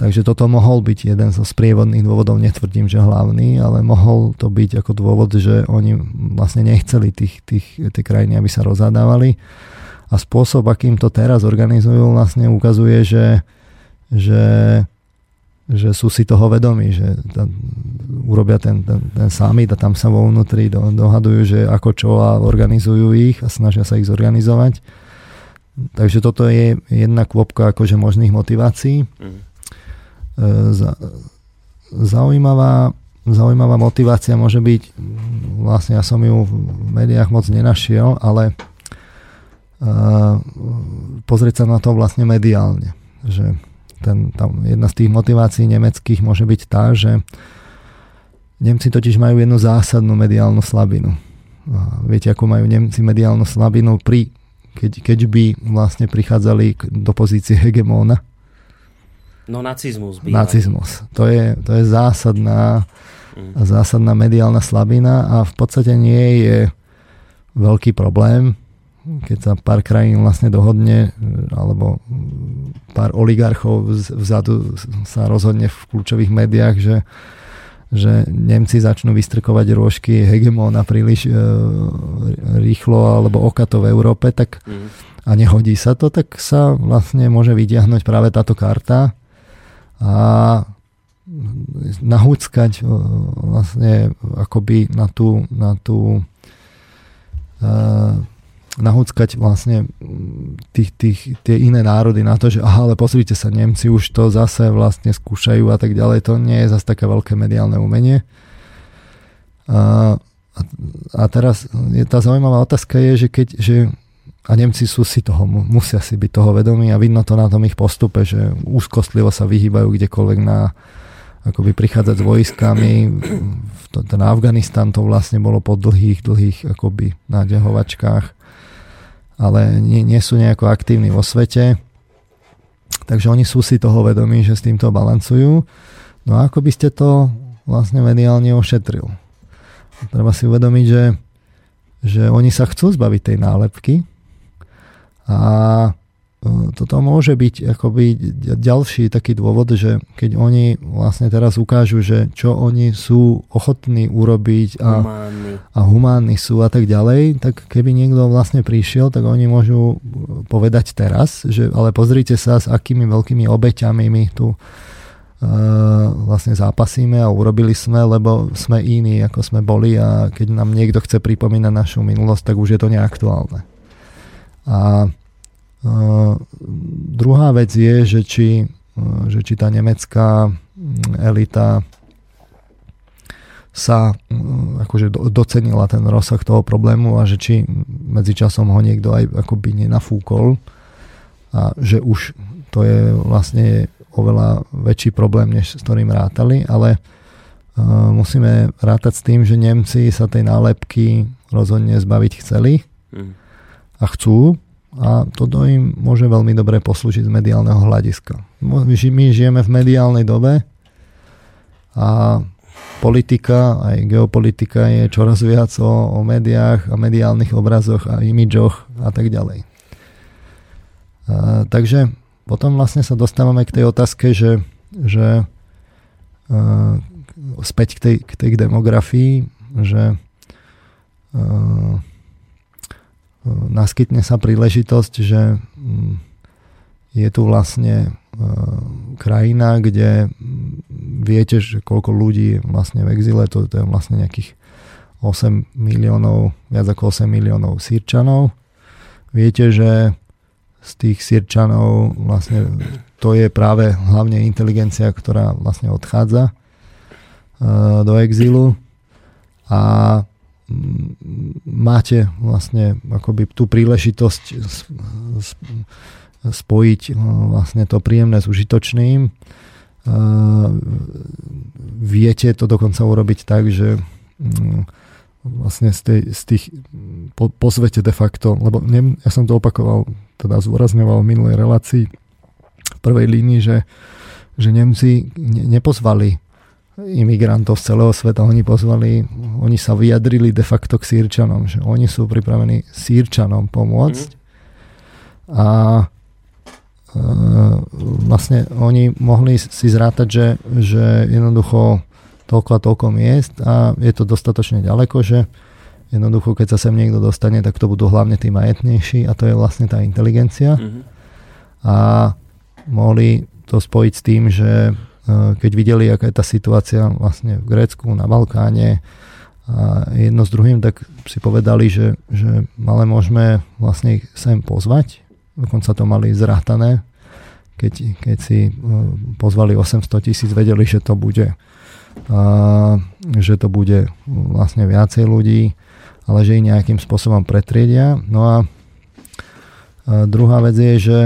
Takže toto mohol byť jeden zo sprievodných dôvodov, netvrdím, že hlavný, ale mohol to byť ako dôvod, že oni vlastne nechceli tých, tých, tie krajiny, aby sa rozhadávali a spôsob, akým to teraz organizujú, vlastne ukazuje, že, že, že sú si toho vedomí, že tam, urobia ten, ten, ten summit a tam sa vo vnútri do, dohadujú, že ako čo a organizujú ich a snažia sa ich zorganizovať. Takže toto je jedna kvopka akože možných motivácií. Mm. Zaujímavá, zaujímavá motivácia môže byť, vlastne ja som ju v médiách moc nenašiel, ale pozrieť sa na to vlastne mediálne. Že ten, tam jedna z tých motivácií nemeckých môže byť tá, že Nemci totiž majú jednu zásadnú mediálnu slabinu. A viete, ako majú Nemci mediálnu slabinu pri, keď, keď by vlastne prichádzali do pozície hegemóna? No nacizmus. Býva. Nacizmus. To je, to je zásadná, mm. zásadná mediálna slabina a v podstate nie je veľký problém, keď sa pár krajín vlastne dohodne, alebo pár oligarchov vzadu sa rozhodne v kľúčových médiách, že, že Nemci začnú vystrkovať rôžky hegemóna príliš e, rýchlo alebo okato v Európe, tak mm. a nehodí sa to, tak sa vlastne môže vydiahnuť práve táto karta a nahúckať e, vlastne akoby na tú, na tú e, nahúckať vlastne mm, tých, tých, tie iné národy na to, že aha, ale pozrite sa, Nemci už to zase vlastne skúšajú a tak ďalej. To nie je zase také veľké mediálne umenie. A, a teraz je, tá zaujímavá otázka je, že keď, že a Nemci sú si toho, musia si byť toho vedomí a vidno to na tom ich postupe, že úzkostlivo sa vyhýbajú kdekoľvek na akoby prichádzať s vojskami. Ten Afganistan to vlastne bolo po dlhých, dlhých akoby nádehovačkách ale nie, nie sú nejako aktívni vo svete. Takže oni sú si toho vedomí, že s týmto balancujú. No a ako by ste to vlastne mediálne ošetril? Treba si uvedomiť, že, že oni sa chcú zbaviť tej nálepky a toto môže byť akoby ďalší taký dôvod, že keď oni vlastne teraz ukážu, že čo oni sú ochotní urobiť a humánni. a humánni sú a tak ďalej, tak keby niekto vlastne prišiel, tak oni môžu povedať teraz, že ale pozrite sa, s akými veľkými obeťami my tu uh, vlastne zápasíme a urobili sme, lebo sme iní, ako sme boli a keď nám niekto chce pripomínať našu minulosť, tak už je to neaktuálne. A druhá vec je, že či, uh, že či tá nemecká mm, elita sa uh, akože docenila ten rozsah toho problému a že či medzičasom ho niekto aj akoby nenafúkol a že už to je vlastne oveľa väčší problém, než s ktorým rátali, ale uh, musíme rátať s tým, že Nemci sa tej nálepky rozhodne zbaviť chceli mm. a chcú a toto im môže veľmi dobre poslúžiť z mediálneho hľadiska. My žijeme v mediálnej dobe a politika, aj geopolitika je čoraz viac o, o médiách a mediálnych obrazoch a imidžoch a tak ďalej. A, takže potom vlastne sa dostávame k tej otázke, že, že a, späť k tej, k tej demografii, že a, naskytne sa príležitosť, že mm, je tu vlastne e, krajina, kde mm, viete, že koľko ľudí vlastne v exile, to, to je vlastne nejakých 8 miliónov, viac ako 8 miliónov sírčanov. Viete, že z tých sírčanov vlastne to je práve hlavne inteligencia, ktorá vlastne odchádza e, do exílu a máte vlastne akoby tú príležitosť spojiť no, vlastne to príjemné s užitočným. Viete to dokonca urobiť tak, že vlastne z, tej, z tých po, po svete de facto, lebo ne, ja som to opakoval, teda zúrazňoval v minulej relácii v prvej línii, že, že Nemci ne, nepozvali imigrantov z celého sveta, oni pozvali, oni sa vyjadrili de facto k sírčanom, že oni sú pripravení sírčanom pomôcť mm. a e, vlastne oni mohli si zrátať, že, že jednoducho toľko a toľko miest a je to dostatočne ďaleko, že jednoducho, keď sa sem niekto dostane, tak to budú hlavne tí majetnejší a to je vlastne tá inteligencia. Mm-hmm. A mohli to spojiť s tým, že keď videli, aká je tá situácia vlastne v Grécku, na Balkáne a jedno s druhým, tak si povedali, že, že ale môžeme vlastne ich sem pozvať. Dokonca to mali zrátané. Keď, keď si e, pozvali 800 tisíc, vedeli, že to bude a, že to bude vlastne viacej ľudí, ale že ich nejakým spôsobom pretriedia. No a, a druhá vec je, že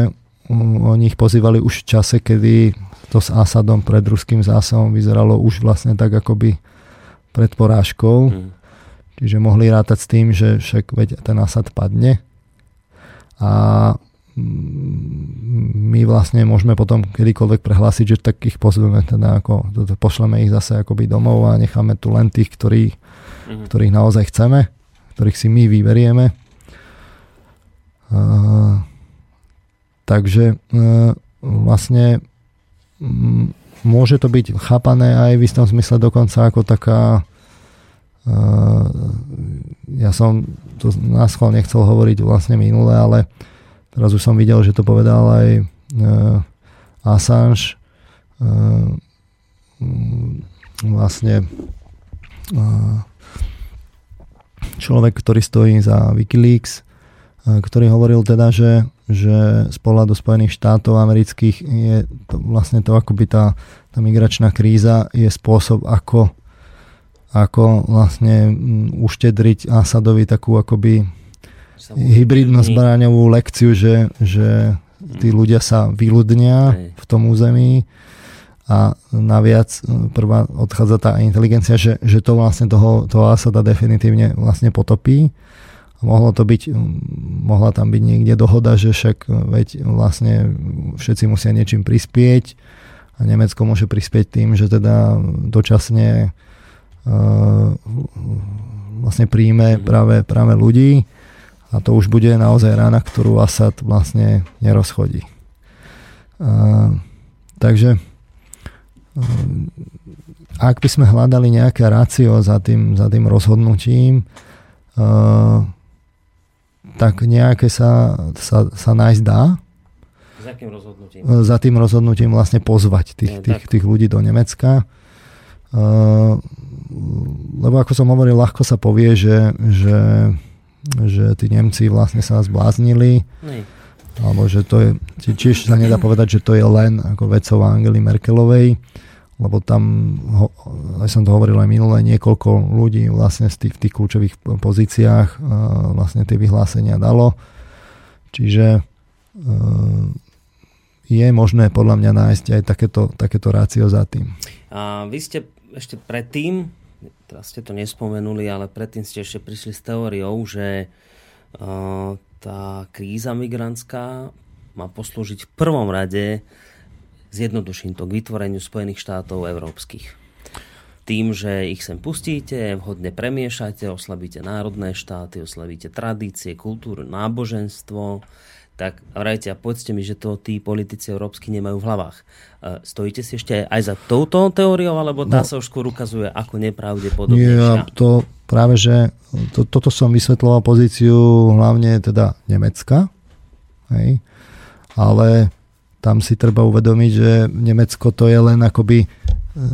oni ich pozývali už v čase, kedy to s Asadom pred ruským zásahom vyzeralo už vlastne tak akoby pred porážkou. Hmm. Čiže mohli rátať s tým, že však veď ten Asad padne. A my vlastne môžeme potom kedykoľvek prehlásiť, že tak ich pozveme, teda ako, pošleme ich zase akoby domov a necháme tu len tých, ktorých, mm-hmm. ktorých naozaj chceme, ktorých si my vyberieme. Uh, takže uh, vlastne môže to byť chápané aj v istom zmysle dokonca ako taká uh, ja som to na schvál nechcel hovoriť vlastne minule, ale Teraz už som videl, že to povedal aj uh, Assange. Vlastne človek, ktorý stojí za Wikileaks, ktorý hovoril teda, že, že z pohľadu Spojených štátov amerických je to vlastne to akoby tá, tá migračná kríza je spôsob, ako ako vlastne uštedriť Asadovi takú akoby hybridnú zbraňovú lekciu, že, že tí mm. ľudia sa vyľudnia v tom území a naviac e, prvá odchádza tá inteligencia, že, že to vlastne toho, toho Asada definitívne vlastne potopí. Mohlo to byť, mohla tam byť niekde dohoda, že však e, veď vlastne všetci musia niečím prispieť a Nemecko môže prispieť tým, že teda dočasne uh, vlastne príjme mhm. práve, práve ľudí a to už bude naozaj rána, ktorú Asad vlastne nerozchodí. A, takže ak by sme hľadali nejaké rácio za tým, za tým rozhodnutím, uh, tak nejaké sa, sa, sa nájsť dá. Za tým rozhodnutím? Za tým rozhodnutím vlastne pozvať tých, tých, tých ľudí do Nemecka. Uh, lebo ako som hovoril, ľahko sa povie, že, že že tí Nemci vlastne sa zbláznili. Nej. Alebo že to je, tiež sa nedá povedať, že to je len ako vecou Angely Merkelovej, lebo tam, aj som to hovoril aj minulé, niekoľko ľudí vlastne z tých, tých kľúčových pozíciách vlastne tie vyhlásenia dalo. Čiže je možné podľa mňa nájsť aj takéto, takéto rácio za tým. A vy ste ešte predtým teraz ste to nespomenuli, ale predtým ste ešte prišli s teóriou, že uh, tá kríza migrantská má poslúžiť v prvom rade, zjednoduším to, k vytvoreniu Spojených štátov európskych. Tým, že ich sem pustíte, vhodne premiešate, oslabíte národné štáty, oslabíte tradície, kultúru, náboženstvo, tak vrajte a povedzte mi, že to tí politici európsky nemajú v hlavách. E, stojíte si ešte aj za touto teóriou, alebo tá no, sa už skôr ukazuje ako nepravdepodobnejšia? Ja, to práve, že to, toto som vysvetloval pozíciu hlavne teda Nemecka, hej, ale tam si treba uvedomiť, že Nemecko to je len akoby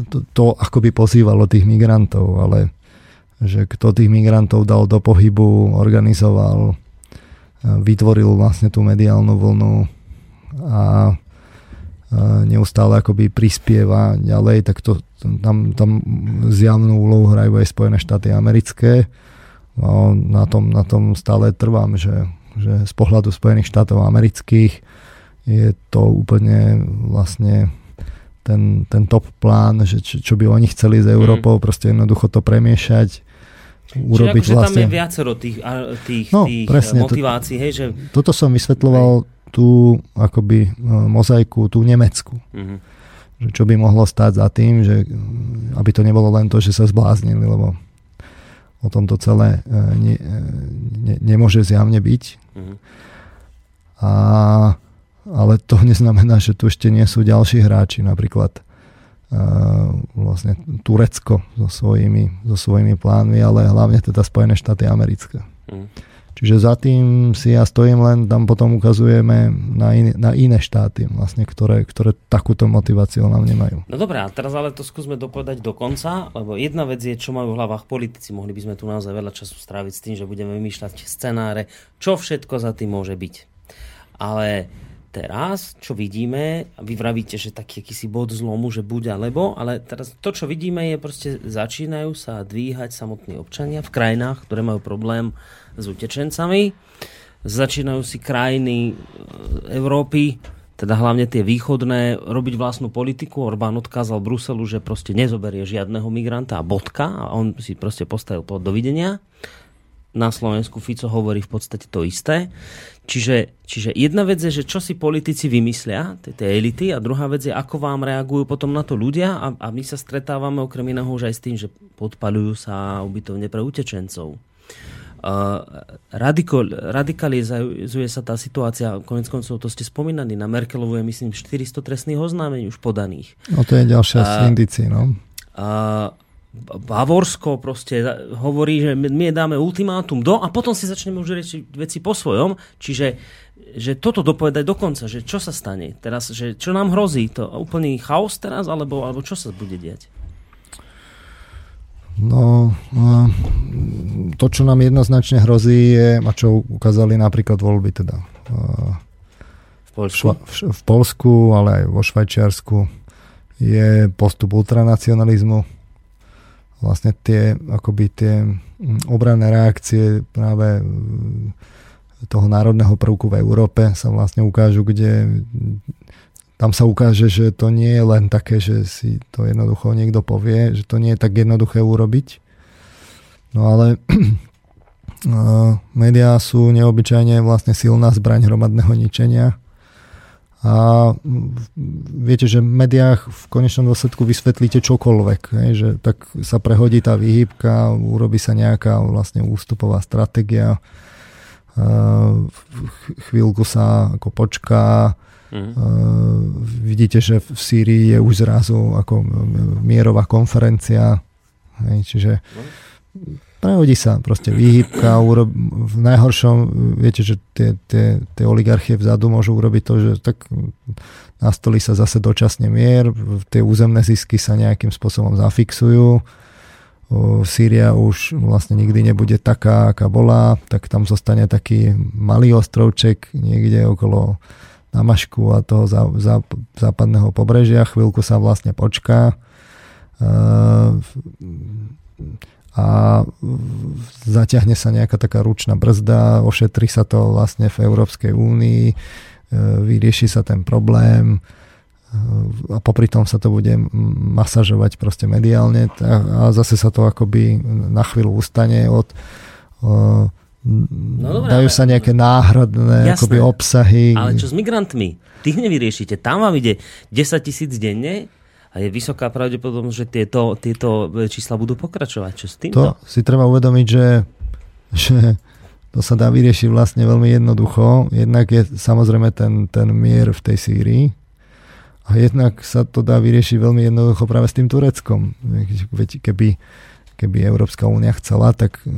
to, to akoby pozývalo tých migrantov, ale že kto tých migrantov dal do pohybu, organizoval, vytvoril vlastne tú mediálnu vlnu a neustále akoby prispieva ďalej, tak to, tam, tam zjavnú úlohu hrajú aj Spojené štáty americké. No, na, tom, na tom stále trvám, že, že z pohľadu Spojených štátov amerických je to úplne vlastne ten, ten top plán, že čo, čo by oni chceli s Európou, mm. proste jednoducho to premiešať urobiť Čiže akože vlastne... tam je viacero tých, tých, No, tých presne, to- motivácií, hej, že... Toto som vysvetľoval tú akoby e, mozaiku, tú nemeckú. Mhm. Že čo by mohlo stať za tým, že mm, aby to nebolo len to, že sa zbláznili, lebo o tom to celé ne, ne, nemôže zjavne byť. Mhm. A, ale to neznamená, že tu ešte nie sú ďalší hráči, napríklad uh, vlastne Turecko so svojimi, so svojimi plánmi, ale hlavne teda Spojené štáty americké. Mhm. Čiže za tým si ja stojím len, tam potom ukazujeme na, iné, na iné štáty, vlastne, ktoré, ktoré takúto motiváciu nám nemajú. No dobré, a teraz ale to skúsme dopovedať do konca, lebo jedna vec je, čo majú v hlavách politici. Mohli by sme tu naozaj veľa času stráviť s tým, že budeme vymýšľať scenáre, čo všetko za tým môže byť. Ale teraz, čo vidíme, vy vravíte, že taký akýsi bod zlomu, že buď alebo, ale teraz to, čo vidíme, je proste začínajú sa dvíhať samotní občania v krajinách, ktoré majú problém s utečencami. Začínajú si krajiny e, Európy, teda hlavne tie východné, robiť vlastnú politiku. Orbán odkázal Bruselu, že proste nezoberie žiadneho migranta a bodka a on si proste postavil pod dovidenia. Na Slovensku Fico hovorí v podstate to isté. Čiže, čiže jedna vec je, že čo si politici vymyslia, tie, elity, a druhá vec je, ako vám reagujú potom na to ľudia a, a my sa stretávame okrem iného už aj s tým, že podpalujú sa ubytovne pre utečencov. Uh, radiko, radikalizuje sa tá situácia, konec koncov to ste spomínali, na Merkelovu je myslím 400 trestných oznámení už podaných. No to je ďalšia z A- indícií, no. A Bavorsko proste hovorí, že my dáme ultimátum do a potom si začneme už riešiť veci po svojom. Čiže že toto dopovedať do konca, že čo sa stane teraz, že čo nám hrozí, to úplný chaos teraz, alebo, alebo čo sa bude diať? No, no, to, čo nám jednoznačne hrozí, je, a čo ukázali napríklad voľby teda eh, V? Šva, v, v Polsku, ale aj vo Švajčiarsku, je postup ultranacionalizmu. Vlastne tie, akoby tie mm, obranné reakcie práve mm, toho národného prvku v Európe sa vlastne ukážu, kde tam sa ukáže, že to nie je len také, že si to jednoducho niekto povie, že to nie je tak jednoduché urobiť. No ale uh, médiá sú neobyčajne vlastne silná zbraň hromadného ničenia. A mm, viete, že v médiách v konečnom dôsledku vysvetlíte čokoľvek, hej, že tak sa prehodí tá výhybka, urobí sa nejaká vlastne ústupová stratégia, ch- chvíľku sa ako počká, Mhm. Uh, vidíte, že v Sýrii je už zrazu ako mierová konferencia. Hej, čiže prehodí sa proste výhybka. Urob, v najhoršom, viete, že tie, tie, tie oligarchie vzadu môžu urobiť to, že tak nastolí sa zase dočasne mier, tie územné zisky sa nejakým spôsobom zafixujú. Sýria už vlastne nikdy nebude taká, aká bola, tak tam zostane taký malý ostrovček niekde okolo Damašku a toho zá, zá, západného pobrežia. Chvíľku sa vlastne počká. Uh, a zaťahne sa nejaká taká ručná brzda, ošetrí sa to vlastne v Európskej únii, uh, vyrieši sa ten problém uh, a popri tom sa to bude masažovať proste mediálne a zase sa to akoby na chvíľu ustane od uh, No dobré, dajú sa nejaké náhradné Jasné. akoby obsahy. Ale čo s migrantmi? Tých nevyriešite. Tam vám ide 10 tisíc denne a je vysoká pravdepodobnosť, že tieto, tieto čísla budú pokračovať. Čo s týmto? To si treba uvedomiť, že, že to sa dá vyriešiť vlastne veľmi jednoducho. Jednak je samozrejme ten, ten mier v tej Sýrii a jednak sa to dá vyriešiť veľmi jednoducho práve s tým Tureckom. Keby, keby Európska únia chcela, tak eh,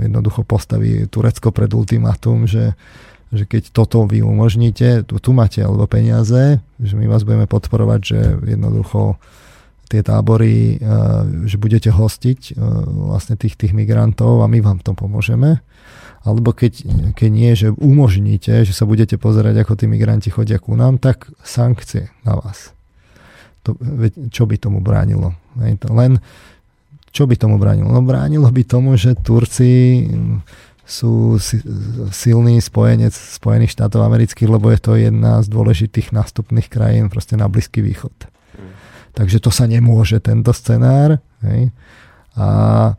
jednoducho postaví Turecko pred ultimátum, že, že keď toto vy umožníte, tu, tu máte alebo peniaze, že my vás budeme podporovať, že jednoducho tie tábory, eh, že budete hostiť eh, vlastne tých, tých migrantov a my vám to pomôžeme. Alebo keď, keď nie, že umožníte, že sa budete pozerať, ako tí migranti chodia ku nám, tak sankcie na vás. To, čo by tomu bránilo? Len čo by tomu bránilo? No bránilo by tomu, že Turci sú si- silný spojenec Spojených štátov amerických, lebo je to jedna z dôležitých nástupných krajín proste na Blízky východ. Takže to sa nemôže, tento scenár. Hej? A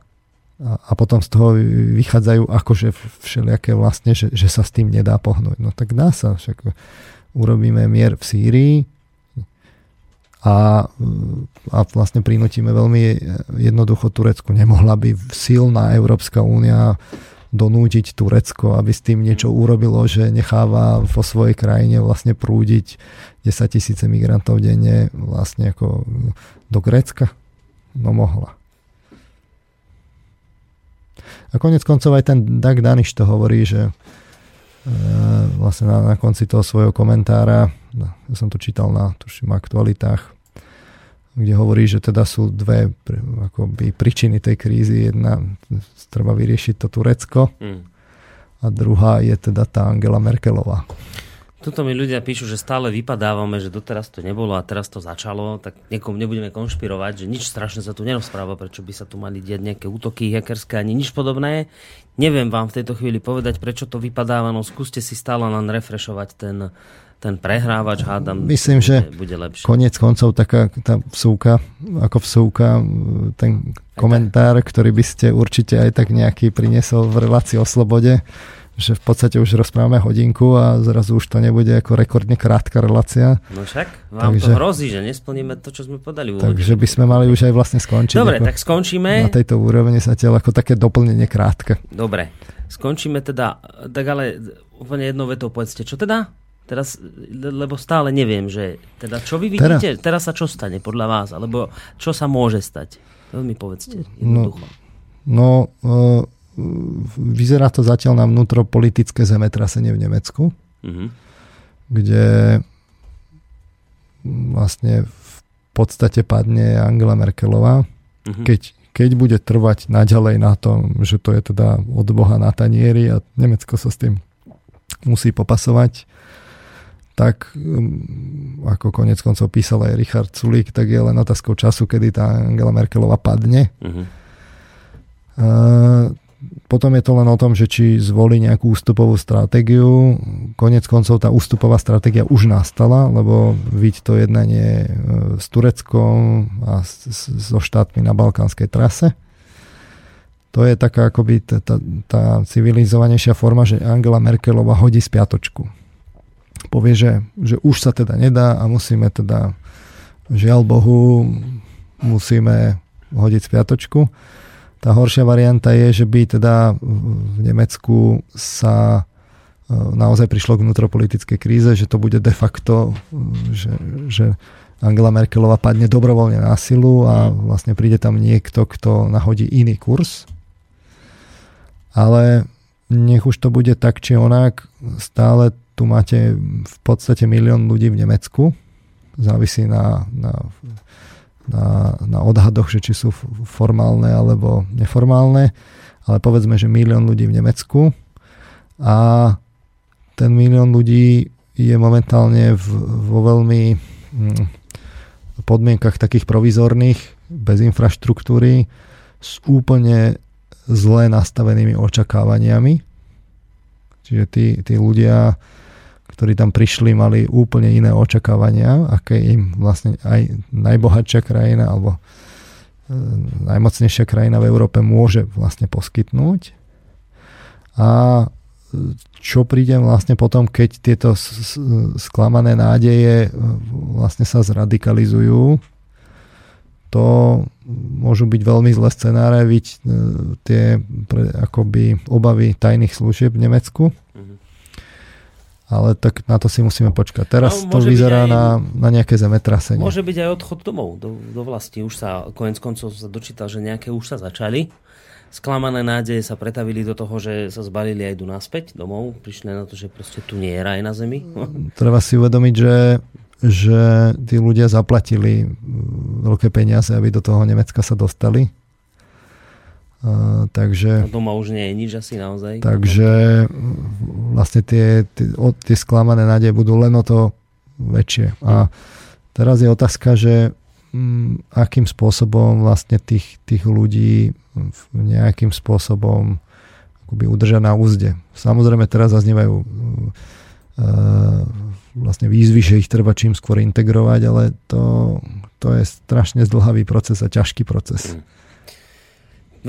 a, a potom z toho vychádzajú akože všelijaké vlastne, že, že sa s tým nedá pohnúť. No tak dá sa, však urobíme mier v Sýrii a, a vlastne prinútime veľmi jednoducho Turecku. Nemohla by silná Európska únia donútiť Turecko, aby s tým niečo urobilo, že necháva vo svojej krajine vlastne prúdiť 10 tisíce migrantov denne vlastne ako do Grécka? No mohla. A konec koncov aj ten Doug Danish to hovorí, že e, vlastne na, na konci toho svojho komentára, no, ja som to čítal na tuším aktualitách, kde hovorí, že teda sú dve akoby, príčiny tej krízy. Jedna, treba vyriešiť to Turecko mm. a druhá je teda tá Angela Merkelová. Tuto mi ľudia píšu, že stále vypadávame, že doteraz to nebolo a teraz to začalo, tak niekom nebudeme konšpirovať, že nič strašne sa tu nerozpráva, prečo by sa tu mali diať nejaké útoky hackerské ani nič podobné. Neviem vám v tejto chvíli povedať, prečo to vypadáva, no skúste si stále len refrešovať ten, ten prehrávač, hádam, Myslím, že bude lepšie. konec koncov taká tá vsúka, ako vsúka, ten komentár, ktorý by ste určite aj tak nejaký priniesol v relácii o slobode, že v podstate už rozprávame hodinku a zrazu už to nebude ako rekordne krátka relácia. No však, vám takže, to hrozí, že nesplníme to, čo sme podali. Takže by sme mali už aj vlastne skončiť. Dobre, tak skončíme. Na tejto úrovni sa tiaľ ako také doplnenie krátke. Dobre, skončíme teda, tak ale úplne jednou vetou povedzte, čo teda? Teraz, lebo stále neviem, že teda čo vy vidíte, teraz, teraz sa čo stane podľa vás, alebo čo sa môže stať? Veľmi povedzte, No, no uh, vyzerá to zatiaľ na vnútropolitické zemetrasenie v Nemecku, mm-hmm. kde vlastne v podstate padne Angela Merkelová. Mm-hmm. Keď, keď bude trvať naďalej na tom, že to je teda od Boha na tanieri a Nemecko sa s tým musí popasovať, tak um, ako konec koncov písal aj Richard Sulík, tak je len otázkou času, kedy tá Angela Merkelová padne. Uh-huh. Uh, potom je to len o tom, že či zvolí nejakú ústupovú stratégiu. Konec koncov tá ústupová stratégia už nastala, lebo vidť to jednanie e, s Tureckom a so štátmi na balkánskej trase. To je taká akoby tá, tá, tá civilizovanejšia forma, že Angela Merkelová hodí spiatočku. Povie, že, že už sa teda nedá a musíme teda, žiaľ Bohu, musíme hodiť spiatočku. Tá horšia varianta je, že by teda v Nemecku sa e, naozaj prišlo k vnútropolitickej kríze, že to bude de facto, e, že, že Angela Merkelová padne dobrovoľne na silu a vlastne príde tam niekto, kto nahodí iný kurz. Ale nech už to bude tak či onak, stále tu máte v podstate milión ľudí v Nemecku. Závisí na, na na, na odhadoch, že či sú formálne alebo neformálne, ale povedzme, že milión ľudí v Nemecku a ten milión ľudí je momentálne v, vo veľmi hm, podmienkach takých provizorných, bez infraštruktúry, s úplne zle nastavenými očakávaniami. Čiže tí, tí ľudia ktorí tam prišli, mali úplne iné očakávania, aké im vlastne aj najbohatšia krajina alebo e, najmocnejšia krajina v Európe môže vlastne poskytnúť. A čo príde vlastne potom, keď tieto sklamané nádeje e, vlastne sa zradikalizujú, to môžu byť veľmi zlé scenáre, viď e, tie akoby obavy tajných služieb v Nemecku. Ale tak na to si musíme počkať. Teraz no, to vyzerá aj, na, na nejaké zemetrasenie. Môže byť aj odchod domov do, do vlasti. Už sa konec koncov sa dočítal, že nejaké už sa začali. Sklamané nádeje sa pretavili do toho, že sa zbalili aj tu naspäť domov. Prišli na to, že proste tu nie je raj na zemi. Treba si uvedomiť, že že tí ľudia zaplatili veľké peniaze, aby do toho Nemecka sa dostali Uh, takže, doma už nie je nič asi naozaj. Takže vlastne tie, tie, tie sklamané nádeje budú len o to väčšie. A teraz je otázka, že m, mm, akým spôsobom vlastne tých, tých ľudí nejakým spôsobom akoby udrža na úzde. Samozrejme teraz zaznievajú uh, vlastne výzvy, že ich treba čím skôr integrovať, ale to, to je strašne zdlhavý proces a ťažký proces. Mm.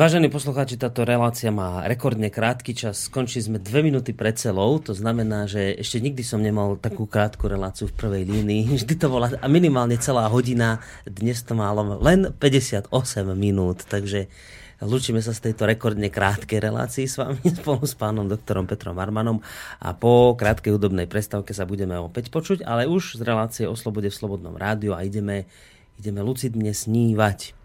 Vážení poslucháči, táto relácia má rekordne krátky čas. Skončili sme dve minúty pred celou, to znamená, že ešte nikdy som nemal takú krátku reláciu v prvej línii. Vždy to bola minimálne celá hodina, dnes to malo len 58 minút, takže Lúčime sa z tejto rekordne krátkej relácii s vami spolu s pánom doktorom Petrom Armanom a po krátkej hudobnej prestávke sa budeme opäť počuť, ale už z relácie o slobode v Slobodnom rádiu a ideme, ideme lucidne snívať.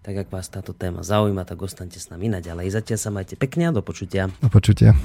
Tak ak vás táto téma zaujíma, tak ostaňte s nami naďalej. Zatiaľ sa majte pekne a do počutia. Do počutia.